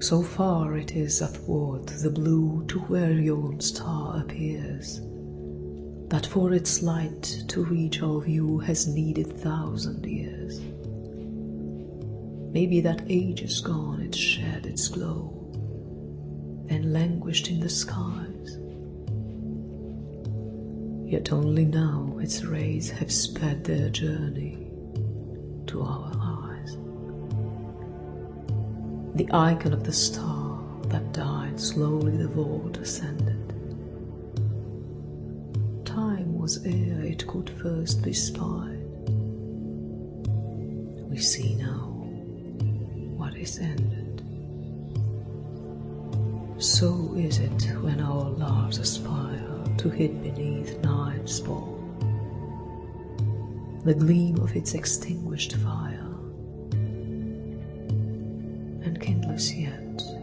So far it is athwart the blue to where yon star appears, that for its light to reach our view has needed thousand years. Maybe that ages gone it shed its glow, and languished in the skies. Yet only now its rays have sped their journey to our The icon of the star that died slowly the vault ascended. Time was ere it could first be spied. We see now what is ended. So is it when our loves aspire to hid beneath night's ball the gleam of its extinguished fire, and kindless yet.